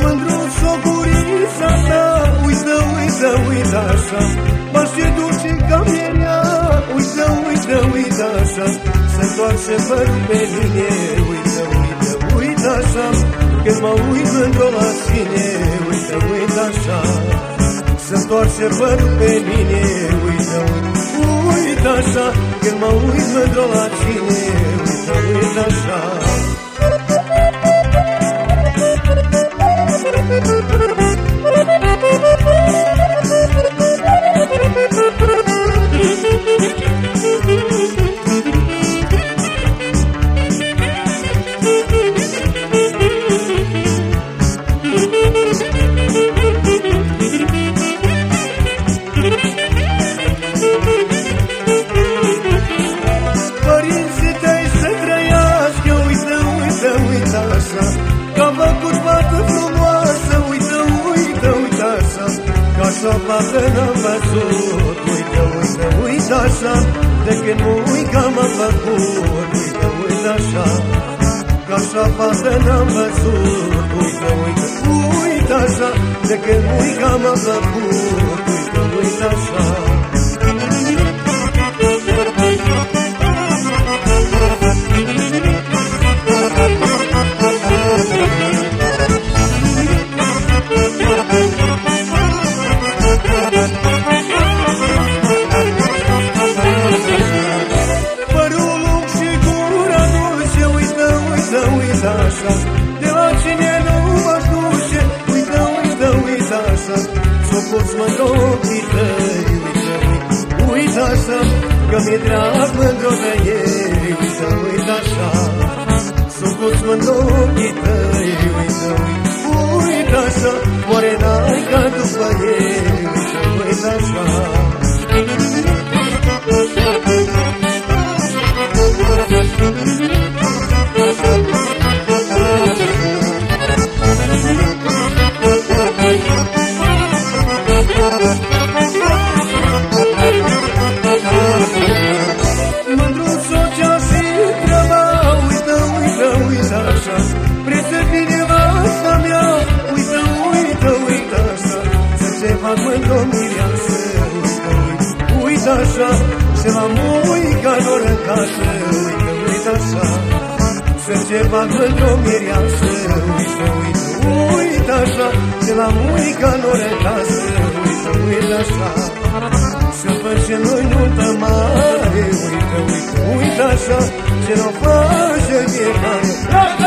Mândru sogurisa ta Uită, uită, uită așa. M-aș duci în cameră Uită, uită, Se întoarce văd pe mine Uită, uită, uită așa. Când mă uit într-o la sine Uită, uită așa. Se întoarce văd pe mine Uită, uită, uită așa. Când mă uit într-o la cine Uită, așa fată n-am văzut. Uită, uită, uită așa De când mă uit că m-am făcut. Uită, uită așa Ca așa fată n-am văzut. Uită, uită, uită așa De când mă uit că m-am făcut Părul lung și gura dulce Uită, uită, uită așa. De la cine nu mă duce Uită, uită, uită așa. S-o poți mă ochii tăi Uită, uită, uită așa. Că mi-e drag mândro de ei Uită, uită așa. S-o poți mă ochii tăi Uită, uită, uită așa. Oare n-ai ca după ei Uită, uită așa Se la muica lor în casă Uită, uită așa Să se fac mândru mireasă Uită, uită, uită așa Se la muica lor în casă Uită, uită așa să facem noi nuntă mare Uită, uită, uită așa Ce nu face fiecare